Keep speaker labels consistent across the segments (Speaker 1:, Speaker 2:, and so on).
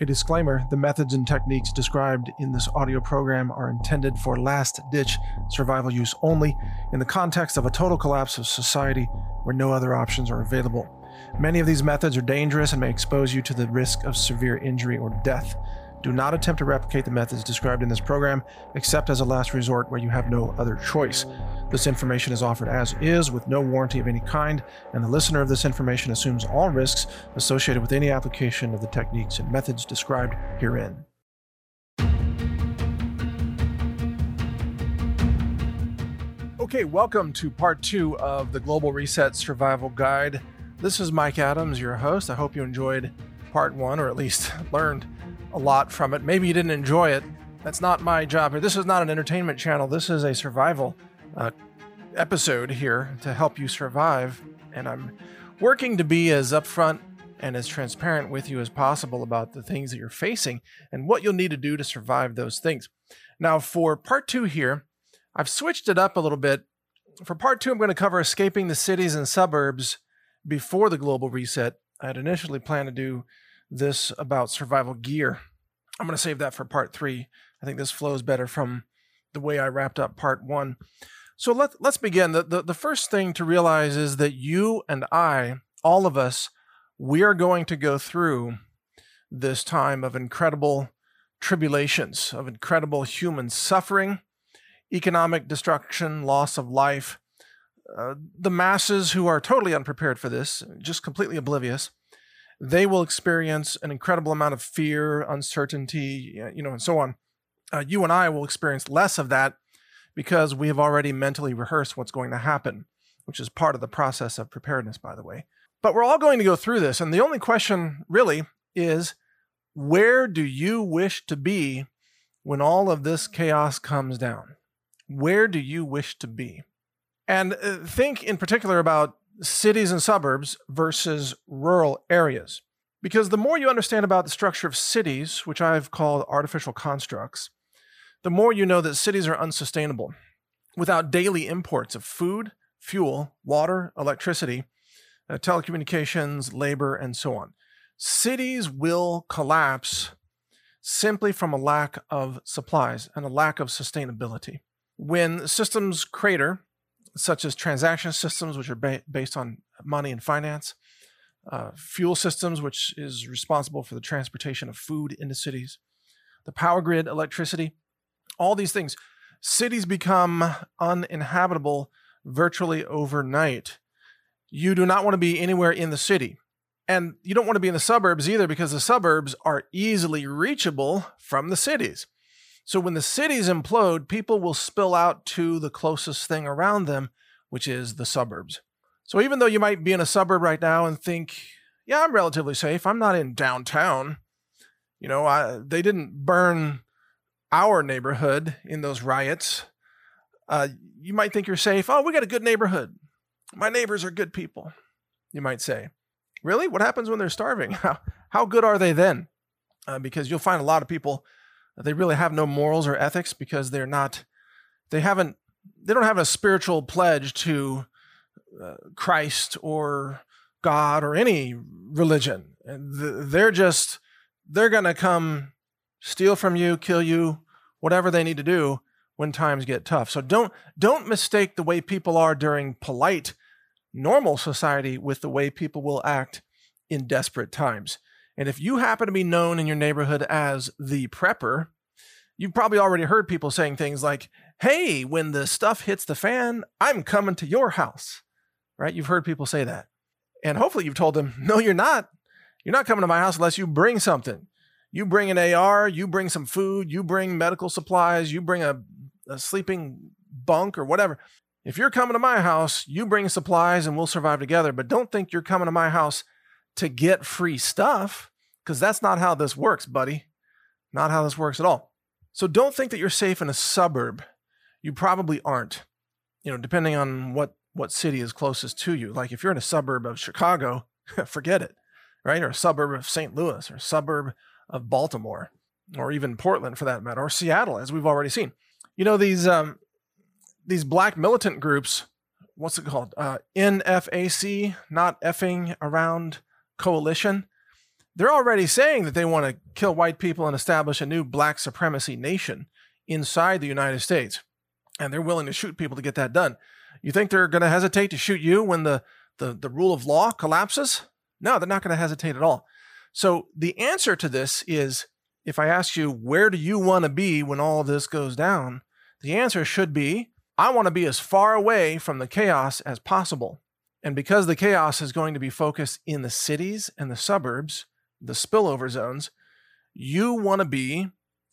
Speaker 1: A disclaimer the methods and techniques described in this audio program are intended for last ditch survival use only in the context of a total collapse of society where no other options are available. Many of these methods are dangerous and may expose you to the risk of severe injury or death. Do not attempt to replicate the methods described in this program, except as a last resort where you have no other choice. This information is offered as is, with no warranty of any kind, and the listener of this information assumes all risks associated with any application of the techniques and methods described herein. Okay, welcome to part two of the Global Reset Survival Guide. This is Mike Adams, your host. I hope you enjoyed part one, or at least learned a lot from it. Maybe you didn't enjoy it. That's not my job here. This is not an entertainment channel. This is a survival uh, episode here to help you survive. And I'm working to be as upfront and as transparent with you as possible about the things that you're facing and what you'll need to do to survive those things. Now, for part two here, I've switched it up a little bit. For part two, I'm going to cover escaping the cities and suburbs before the global reset. I had initially planned to do this about survival gear. I'm going to save that for part three. I think this flows better from the way I wrapped up part one. So let, let's begin. The, the, the first thing to realize is that you and I, all of us, we are going to go through this time of incredible tribulations, of incredible human suffering, economic destruction, loss of life. Uh, the masses who are totally unprepared for this, just completely oblivious, they will experience an incredible amount of fear, uncertainty, you know, and so on. Uh, you and I will experience less of that because we have already mentally rehearsed what's going to happen, which is part of the process of preparedness, by the way. But we're all going to go through this. And the only question really is where do you wish to be when all of this chaos comes down? Where do you wish to be? And uh, think in particular about cities and suburbs versus rural areas. Because the more you understand about the structure of cities, which I've called artificial constructs, the more you know that cities are unsustainable. Without daily imports of food, fuel, water, electricity, uh, telecommunications, labor, and so on, cities will collapse simply from a lack of supplies and a lack of sustainability. When systems crater, such as transaction systems, which are ba- based on money and finance, uh, fuel systems, which is responsible for the transportation of food into cities, the power grid, electricity, all these things. Cities become uninhabitable virtually overnight. You do not want to be anywhere in the city. And you don't want to be in the suburbs either because the suburbs are easily reachable from the cities. So when the cities implode, people will spill out to the closest thing around them, which is the suburbs. So even though you might be in a suburb right now and think, yeah, I'm relatively safe, I'm not in downtown. You know, I, they didn't burn our neighborhood in those riots. Uh, you might think you're safe. Oh, we got a good neighborhood. My neighbors are good people, you might say. Really? What happens when they're starving? How, good are they then? Uh, because you'll find a lot of people they really have no morals or ethics because they're not they haven't they don't have a spiritual pledge to uh, Christ or God or any religion. They're just they're going to come steal from you, kill you, whatever they need to do when times get tough. So don't don't mistake the way people are during polite normal society with the way people will act in desperate times. And if you happen to be known in your neighborhood as the prepper, you've probably already heard people saying things like, Hey, when the stuff hits the fan, I'm coming to your house. Right? You've heard people say that. And hopefully you've told them, No, you're not. You're not coming to my house unless you bring something. You bring an AR, you bring some food, you bring medical supplies, you bring a, a sleeping bunk or whatever. If you're coming to my house, you bring supplies and we'll survive together. But don't think you're coming to my house to get free stuff because that's not how this works, buddy. Not how this works at all. So don't think that you're safe in a suburb. You probably aren't. You know, depending on what what city is closest to you. Like if you're in a suburb of Chicago, forget it, right? Or a suburb of St. Louis, or a suburb of Baltimore, or even Portland for that matter, or Seattle, as we've already seen. You know these um, these black militant groups. What's it called? Uh, NFAC, not effing around coalition they're already saying that they want to kill white people and establish a new black supremacy nation inside the United States. And they're willing to shoot people to get that done. You think they're going to hesitate to shoot you when the, the, the rule of law collapses? No, they're not going to hesitate at all. So the answer to this is if I ask you, where do you want to be when all this goes down? The answer should be, I want to be as far away from the chaos as possible. And because the chaos is going to be focused in the cities and the suburbs, the spillover zones, you want to be,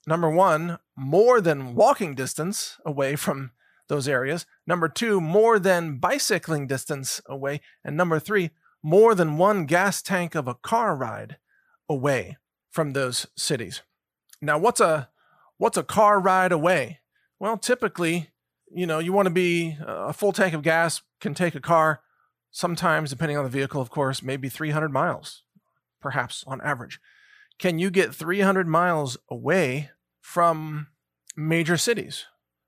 Speaker 1: number one, more than walking distance away from those areas. Number two, more than bicycling distance away. And number three, more than one gas tank of a car ride away from those cities. Now, what's a what's a car ride away? Well, typically, you know, you want to be uh, a full tank of gas can take a car sometimes depending on the vehicle, of course, maybe 300 miles, perhaps on average. Can you get 300 miles away from major cities?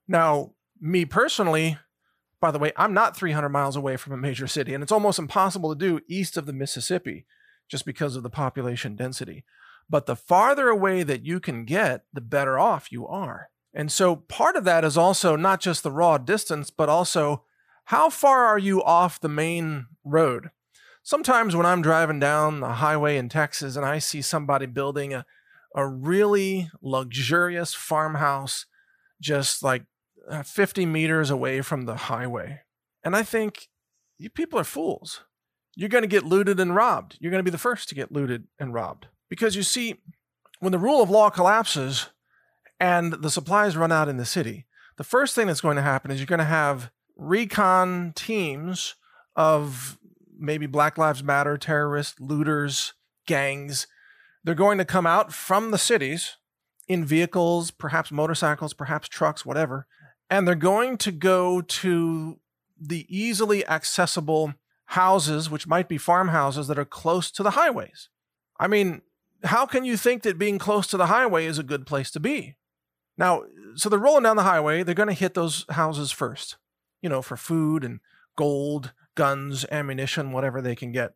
Speaker 1: Now, me personally, by the way, I'm not 300 miles away from a major city, and it's almost impossible to do east of the Mississippi just because of the population density. But the farther away that you can get, the better off you are. And so part of that is also not just the raw distance, but also how far are you off the main road? Sometimes when I'm driving down the highway in Texas and I see somebody building a, a really luxurious farmhouse just like uh, 50 meters away from the highway. And I think you people are fools. You're going to get looted and robbed. You're going to be the first to get looted and robbed. Because you see, when the rule of law collapses and the supplies run out in the city, the first thing that's going to happen is you're going to have recon teams of maybe Black Lives Matter terrorists, looters, gangs. They're going to come out from the cities in vehicles, perhaps motorcycles, perhaps trucks, whatever, and they're going to go to the easily accessible houses, which might be farmhouses that are close to the highways. I mean, how can you think that being close to the highway is a good place to be? Now, so they're rolling down the highway, they're going to hit those houses first, you know, for food and gold, guns, ammunition, whatever they can get.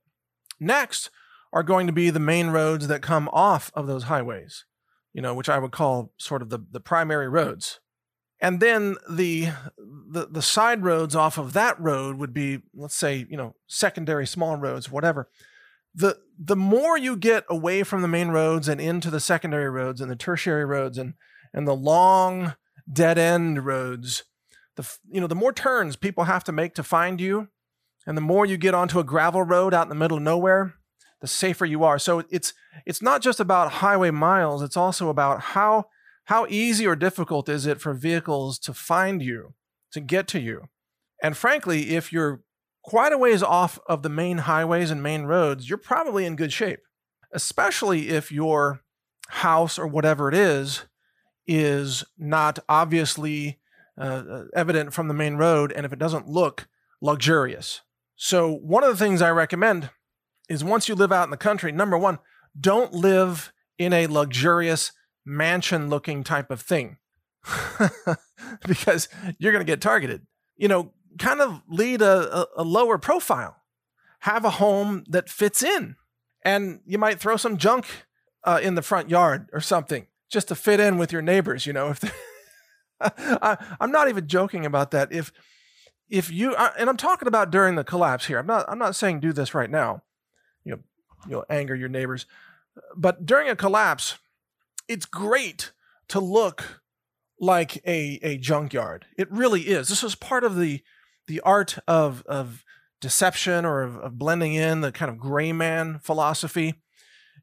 Speaker 1: Next are going to be the main roads that come off of those highways, you know, which I would call sort of the, the primary roads and then the, the the side roads off of that road would be let's say you know secondary small roads whatever the the more you get away from the main roads and into the secondary roads and the tertiary roads and and the long dead end roads the you know the more turns people have to make to find you and the more you get onto a gravel road out in the middle of nowhere the safer you are so it's it's not just about highway miles it's also about how how easy or difficult is it for vehicles to find you, to get to you? And frankly, if you're quite a ways off of the main highways and main roads, you're probably in good shape, especially if your house or whatever it is is not obviously uh, uh evident from the main road and if it doesn't look luxurious. So, one of the things I recommend is once you live out in the country, number one, don't live in a luxurious mansion looking type of thing because you're going to get targeted. You know, kind of lead a, a, a, lower profile, have a home that fits in, and you might throw some junk uh, in the front yard or something just to fit in with your neighbors. You know, if I, I'm not even joking about that. If if you and I'm talking about during the collapse here. I'm not I'm not saying do this right now. You know, you'll anger your neighbors, but during a collapse it's great to look like a a junkyard. It really is. This is part of the the art of of deception or of, of blending in the kind of gray man philosophy.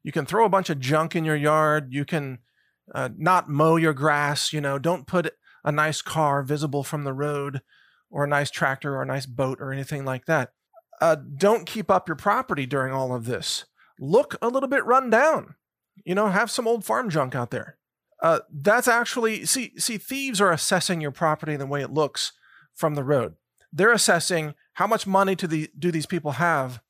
Speaker 1: You can throw a bunch of junk in your yard. You can uh, not mow your grass. You know, don't put a nice car visible from the road, or a nice tractor, or a nice boat, or anything like that. Uh, don't keep up your property during all of this. Look a little bit run down. You know, have some old farm junk out there. Uh, that's actually see see thieves are assessing your property the way it looks from the road. They're assessing how much money do the do these people have.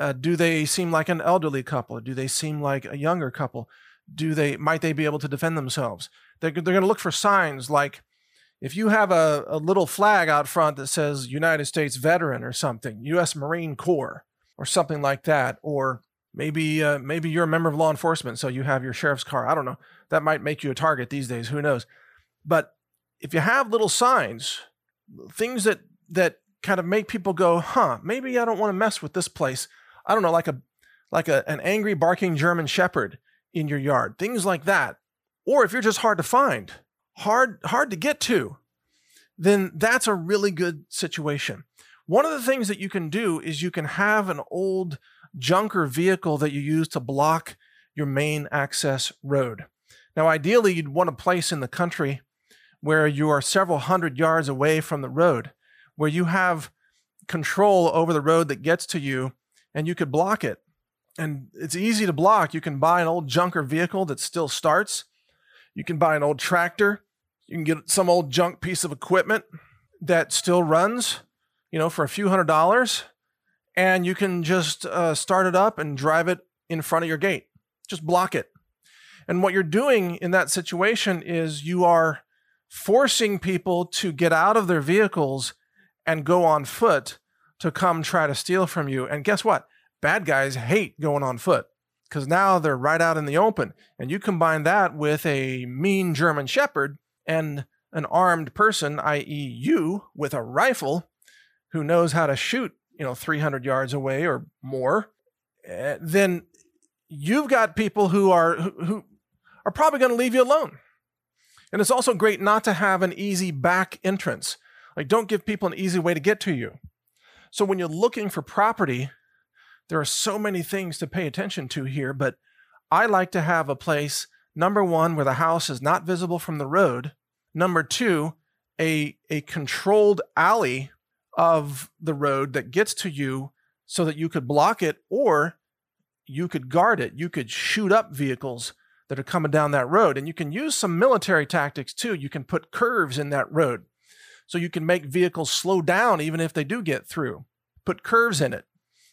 Speaker 1: Uh, do they seem like an elderly couple? Do they seem like a younger couple? Do they might they be able to defend themselves? They're, they're going to look for signs like if you have a, a little flag out front that says United States veteran or something, U.S. Marine Corps or something like that, or Maybe uh, maybe you're a member of law enforcement, so you have your sheriff's car. I don't know. That might make you a target these days. Who knows? But if you have little signs, things that that kind of make people go, "Huh, maybe I don't want to mess with this place." I don't know, like a like a, an angry barking German shepherd in your yard, things like that. Or if you're just hard to find, hard hard to get to, then that's a really good situation. One of the things that you can do is you can have an old junker vehicle that you use to block your main access road. Now, ideally, you'd want a place in the country where you are several hundred yards away from the road, where you have control over the road that gets to you and you could block it. And it's easy to block. You can buy an old junker vehicle that still starts. You can buy an old tractor. You can get some old junk piece of equipment that still runs, you know, for a few hundred dollars. And you can just uh, start it up and drive it in front of your gate. Just block it. And what you're doing in that situation is you are forcing people to get out of their vehicles and go on foot to come try to steal from you. And guess what? Bad guys hate going on foot because now they're right out in the open. And you combine that with a mean German Shepherd and an armed person, i.e., you, with a rifle who knows how to shoot, you know, 300 yards away or more, uh, then you've got people who are who, who are probably going to leave you alone. And it's also great not to have an easy back entrance. Like, don't give people an easy way to get to you. So, when you're looking for property, there are so many things to pay attention to here, but I like to have a place, number one, where the house is not visible from the road. Number two, a, a controlled alley of the road that gets to you so that you could block it or you could guard it. You could shoot up vehicles that are coming down that road. And you can use some military tactics too. You can put curves in that road so you can make vehicles slow down even if they do get through. Put curves in it.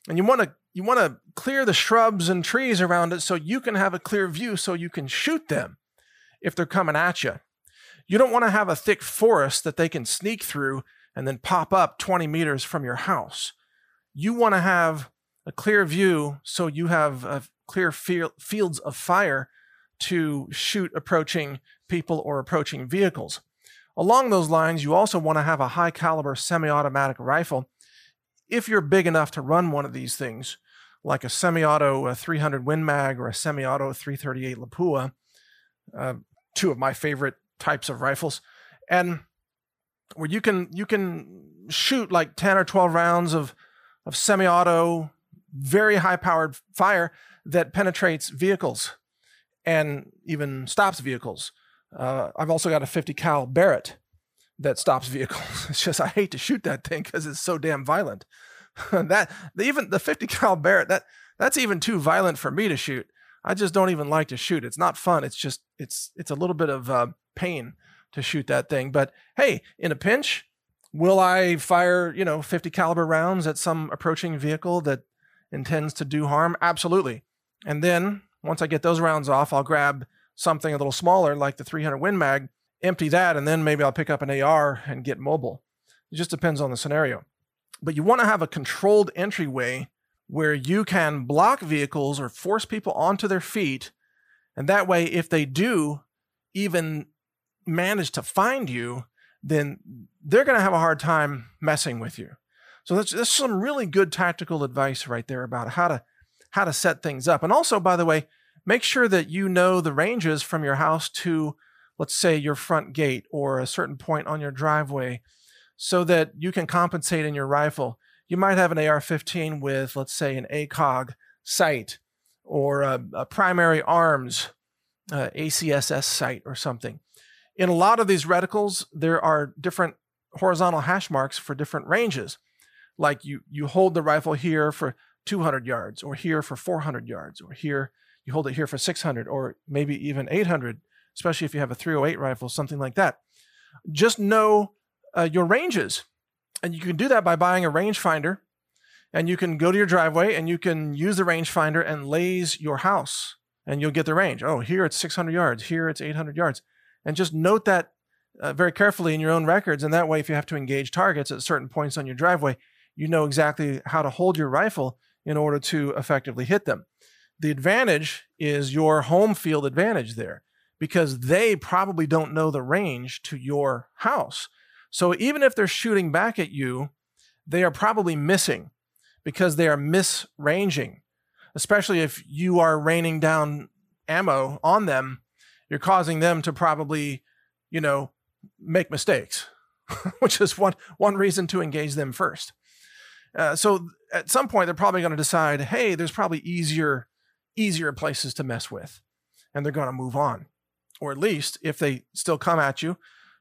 Speaker 1: And you want to you want to clear the shrubs and trees around it so you can have a clear view so you can shoot them if they're coming at you. You don't want to have a thick forest that they can sneak through and then pop up 20 meters from your house. You want to have a clear view so you have a clear fields of fire to shoot approaching people or approaching vehicles. Along those lines, you also want to have a high caliber semi automatic rifle if you're big enough to run one of these things, like a semi auto 300 Win Mag or a semi auto 338 Lapua, uh, two of my favorite types of rifles. And where you can you can shoot like 10 or 12 rounds of of semi-auto very high powered fire that penetrates vehicles and even stops vehicles. Uh, I've also got a 50 cal Barrett that stops vehicles. It's just I hate to shoot that thing because it's so damn violent. that the even the 50 cal Barrett that that's even too violent for me to shoot. I just don't even like to shoot. It's not fun. It's just it's it's a little bit of uh, pain to shoot that thing. But hey, in a pinch, will I fire you know 50 caliber rounds at some approaching vehicle that intends to do harm? Absolutely. And then once I get those rounds off, I'll grab something a little smaller like the 300 Win Mag, empty that, and then maybe I'll pick up an AR and get mobile. It just depends on the scenario. But you want to have a controlled entryway where you can block vehicles or force people onto their feet. And that way, if they do even manage to find you, then they're going to have a hard time messing with you. So that's, that's some really good tactical advice right there about how to how to set things up. And also, by the way, make sure that you know the ranges from your house to, let's say, your front gate or a certain point on your driveway so that you can compensate in your rifle. You might have an AR 15 with, let's say, an ACOG sight or a, a primary arms uh, ACSS sight or something. In a lot of these reticles, there are different horizontal hash marks for different ranges. Like you, you hold the rifle here for 200 yards or here for 400 yards or here you hold it here for 600 or maybe even 800 especially if you have a 308 rifle something like that just know uh, your ranges and you can do that by buying a rangefinder and you can go to your driveway and you can use the rangefinder and laze your house. And you'll get the range. Oh here it's 600 yards. Here it's 800 yards. And just note that uh, very carefully in your own records. And that way if you have to engage targets at certain points on your driveway you know exactly how to hold your rifle in order to effectively hit them. The advantage is your home field advantage there because they probably don't know the range to your house. So even if they're shooting back at you, they are probably missing because they are misranging, especially if you are raining down ammo on them. You're causing them to probably, you know, make mistakes, which is one, one reason to engage them first. Uh, so at some point, they're probably going to decide, hey, there's probably easier, easier places to mess with, and they're going to move on. Or at least, if they still come at you,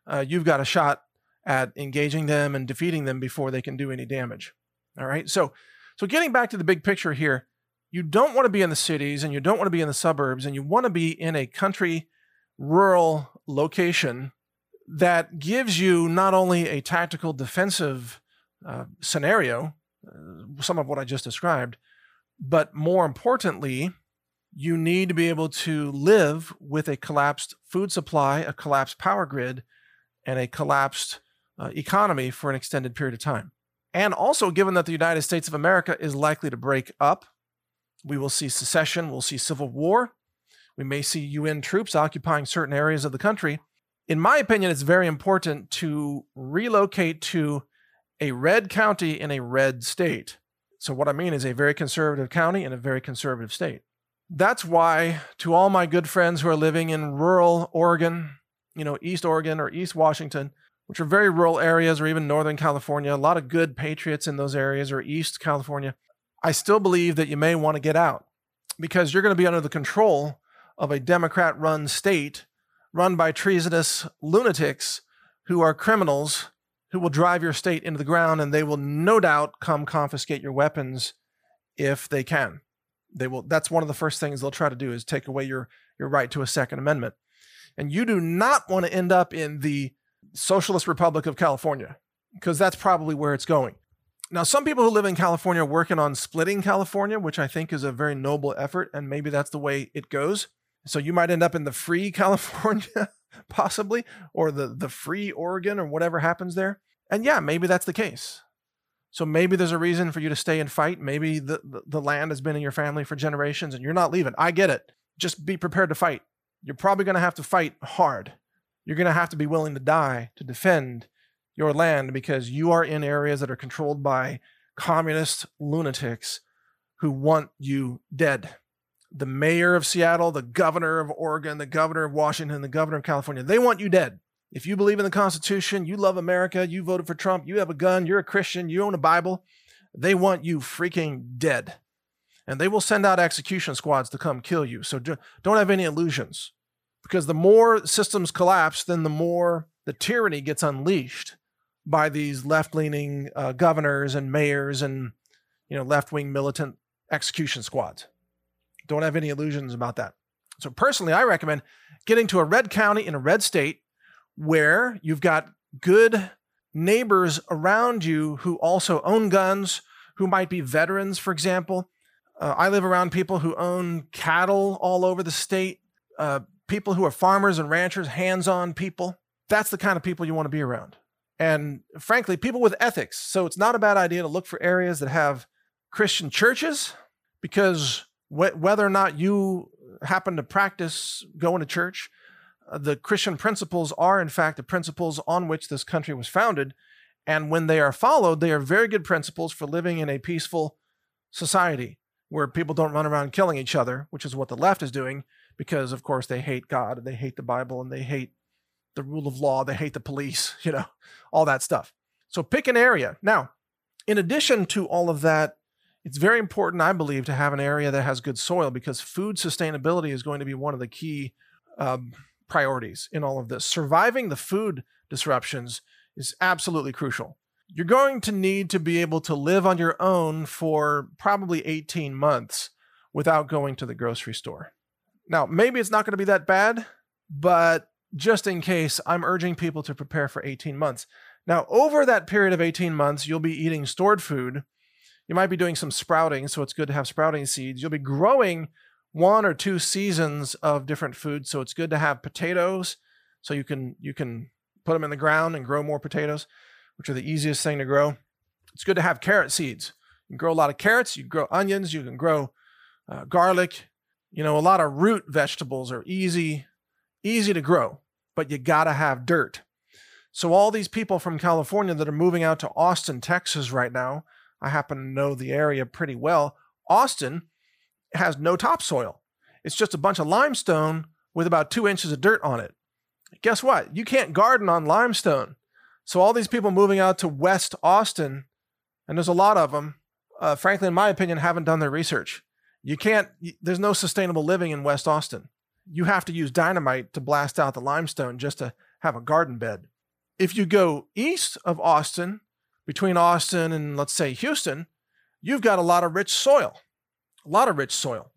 Speaker 1: uh, you've got a shot at engaging them and defeating them before they can do any damage. All right. So, so getting back to the big picture here, you don't want to be in the cities and you don't want to be in the suburbs, and you want to be in a country, rural location that gives you not only a tactical defensive uh, scenario, uh, some of what I just described, but more importantly, you need to be able to live with a collapsed food supply, a collapsed power grid, and a collapsed uh, economy for an extended period of time. And also, given that the United States of America is likely to break up, we will see secession, we'll see civil war, we may see UN troops occupying certain areas of the country. In my opinion, it's very important to relocate to a red county in a red state. So, what I mean is a very conservative county in a very conservative state. That's why, to all my good friends who are living in rural Oregon, you know, East Oregon or East Washington, which are very rural areas, or even Northern California, a lot of good patriots in those areas, or East California, I still believe that you may want to get out because you're going to be under the control of a Democrat run state run by treasonous lunatics who are criminals who will drive your state into the ground and they will no doubt come confiscate your weapons if they can. They will that's one of the first things they'll try to do is take away your your right to a second amendment. And you do not want to end up in the Socialist Republic of California, because that's probably where it's going. Now, some people who live in California are working on splitting California, which I think is a very noble effort, and maybe that's the way it goes. So you might end up in the free California, possibly, or the, the free Oregon, or whatever happens there. And yeah, maybe that's the case. So maybe there's a reason for you to stay and fight. Maybe the, the, the land has been in your family for generations and you're not leaving. I get it. Just be prepared to fight. You're probably going to have to fight hard you're going to have to be willing to die to defend your land because you are in areas that are controlled by communist lunatics who want you dead. The mayor of Seattle, the governor of Oregon, the governor of Washington, the governor of California, they want you dead. If you believe in the Constitution, you love America, you voted for Trump, you have a gun, you're a Christian, you own a Bible, they want you freaking dead. And they will send out execution squads to come kill you. So don't have any illusions because the more systems collapse, then the more the tyranny gets unleashed by these left-leaning uh, governors and mayors and you know left-wing militant execution squads. Don't have any illusions about that. So personally, I recommend getting to a red county in a red state where you've got good neighbors around you who also own guns, who might be veterans, for example. Uh, I live around people who own cattle all over the state. Uh, people who are farmers and ranchers, hands on people. That's the kind of people you want to be around. And frankly, people with ethics. So it's not a bad idea to look for areas that have Christian churches because wh- whether or not you happen to practice going to church, uh, the Christian principles are, in fact, the principles on which this country was founded. And when they are followed, they are very good principles for living in a peaceful society where people don't run around killing each other, which is what the left is doing, because of course they hate God and they hate the Bible and they hate the rule of law, they hate the police, you know, all that stuff. So pick an area. Now, in addition to all of that, it's very important, I believe, to have an area that has good soil because food sustainability is going to be one of the key um, priorities in all of this. Surviving the food disruptions is absolutely crucial. You're going to need to be able to live on your own for probably 18 months without going to the grocery store. Now, maybe it's not going to be that bad, but just in case, I'm urging people to prepare for 18 months. Now, over that period of 18 months, you'll be eating stored food. You might be doing some sprouting, so it's good to have sprouting seeds. You'll be growing one or two seasons of different foods, so it's good to have potatoes so you can you can put them in the ground and grow more potatoes, which are the easiest thing to grow. It's good to have carrot seeds. You can grow a lot of carrots, you can grow onions, you can grow uh, garlic. You know, a lot of root vegetables are easy, easy to grow, but you got to have dirt. So all these people from California that are moving out to Austin, Texas right now, I happen to know the area pretty well. Austin has no topsoil. It's just a bunch of limestone with about two inches of dirt on it. Guess what? You can't garden on limestone. So all these people moving out to West Austin, and there's a lot of them, uh, frankly, in my opinion, haven't done their research. You can't, there's no sustainable living in West Austin. You have to use dynamite to blast out the limestone just to have a garden bed. If you go east of Austin, between Austin and let's say Houston, you've got a lot of rich soil, a lot of rich soil.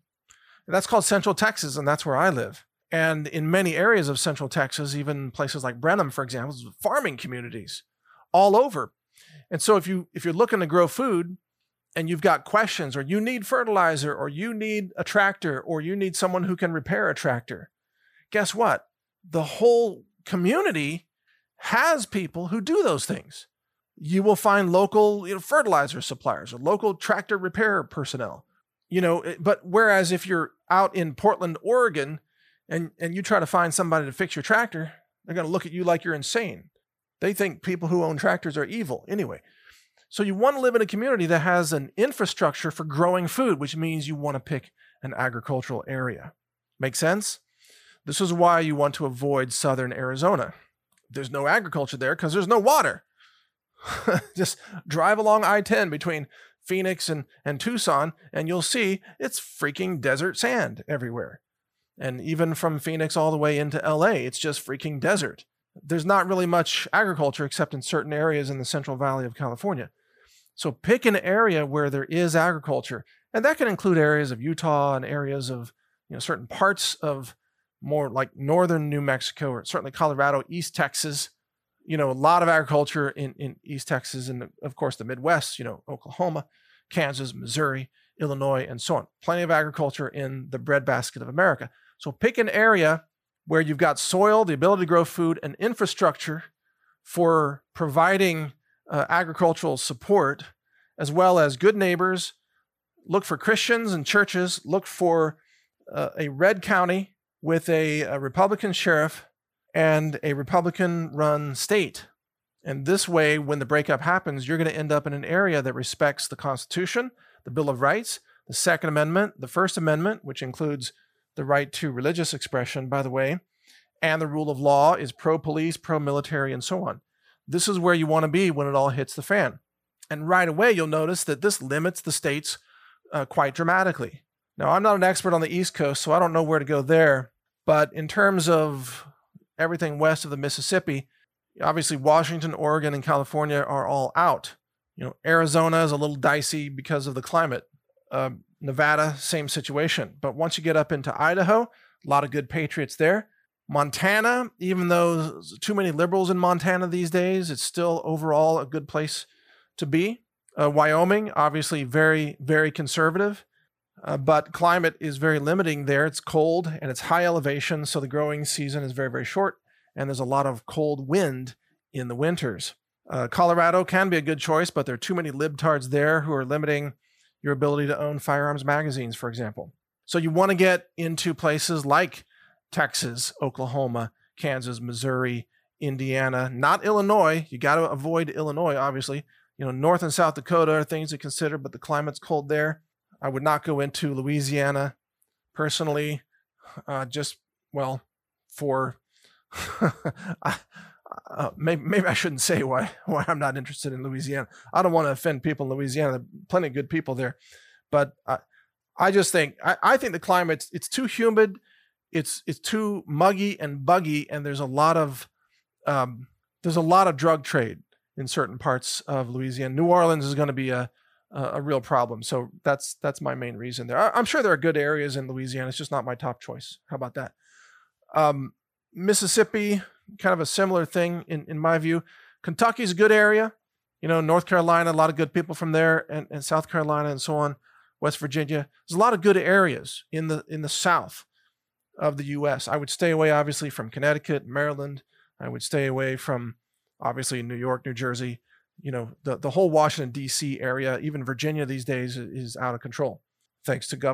Speaker 1: And that's called Central Texas, and that's where I live. And in many areas of Central Texas, even places like Brenham, for example, farming communities all over. And so if you if you're looking to grow food and you've got questions or you need fertilizer or you need a tractor or you need someone who can repair a tractor, guess what? The whole community has people who do those things. You will find local you know, fertilizer suppliers or local tractor repair personnel. You know, but whereas if you're out in Portland, Oregon, and, and you try to find somebody to fix your tractor, they're going to look at you like you're insane. They think people who own tractors are evil anyway. So you want to live in a community that has an infrastructure for growing food, which means you want to pick an agricultural area. Make sense? This is why you want to avoid southern Arizona there's no agriculture there because there's no water. Just drive along I 10 between Phoenix and, and Tucson, and you'll see it's freaking desert sand everywhere. And even from Phoenix all the way into LA, it's just freaking desert. There's not really much agriculture except in certain areas in the Central Valley of California. So pick an area where there is agriculture, and that can include areas of Utah and areas of you know certain parts of more like northern New Mexico or certainly Colorado, East Texas. You know, a lot of agriculture in, in East Texas and, of course, the Midwest, you know, Oklahoma, Kansas, Missouri, Illinois, and so on. Plenty of agriculture in the breadbasket of America. So pick an area where you've got soil, the ability to grow food, and infrastructure for providing uh, agricultural support, as well as good neighbors. Look for Christians and churches. Look for uh, a red county with a, a Republican sheriff and a Republican run state. And this way, when the breakup happens, you're going to end up in an area that respects the Constitution, the Bill of Rights, the Second Amendment, the First Amendment, which includes the right to religious expression, by the way, and the rule of law is pro police, pro military, and so on. This is where you want to be when it all hits the fan. And right away, you'll notice that this limits the states uh, quite dramatically. Now, I'm not an expert on the East Coast, so I don't know where to go there. But in terms of everything west of the Mississippi, obviously Washington, Oregon, and California are all out. You know, Arizona is a little dicey because of the climate. Uh, Nevada, same situation. But once you get up into Idaho, a lot of good patriots there. Montana, even though too many liberals in Montana these days, it's still overall a good place to be. Uh, Wyoming, obviously very, very conservative. Uh, but climate is very limiting there. It's cold and it's high elevation, so the growing season is very, very short, and there's a lot of cold wind in the winters. Uh, Colorado can be a good choice, but there are too many libtards there who are limiting your ability to own firearms magazines, for example. So you want to get into places like Texas, Oklahoma, Kansas, Missouri, Indiana, not Illinois. You got to avoid Illinois, obviously. You know, North and South Dakota are things to consider, but the climate's cold there. I would not go into Louisiana personally, uh, just, well, for. uh, maybe, maybe I shouldn't say why why I'm not interested in Louisiana. I don't want to offend people in Louisiana. There are plenty of good people there, but I, I just think I, I think the climate it's too humid, it's it's too muggy and buggy, and there's a lot of um, there's a lot of drug trade in certain parts of Louisiana. New Orleans is going to be a a real problem. So that's that's my main reason there. I, am sure there are good areas in Louisiana. It's just not my top choice. How about that? Um, Mississippi, kind of a similar thing in in my view. Kentucky's a good area. You know, North Carolina, a lot of good people from there, and, and South Carolina and so on. West Virginia. There's a lot of good areas in the in the South of the U.S. I would stay away, obviously, from Connecticut, Maryland. I would stay away from obviously New York, New Jersey you know the, the whole washington d.c area even virginia these days is out of control thanks to governor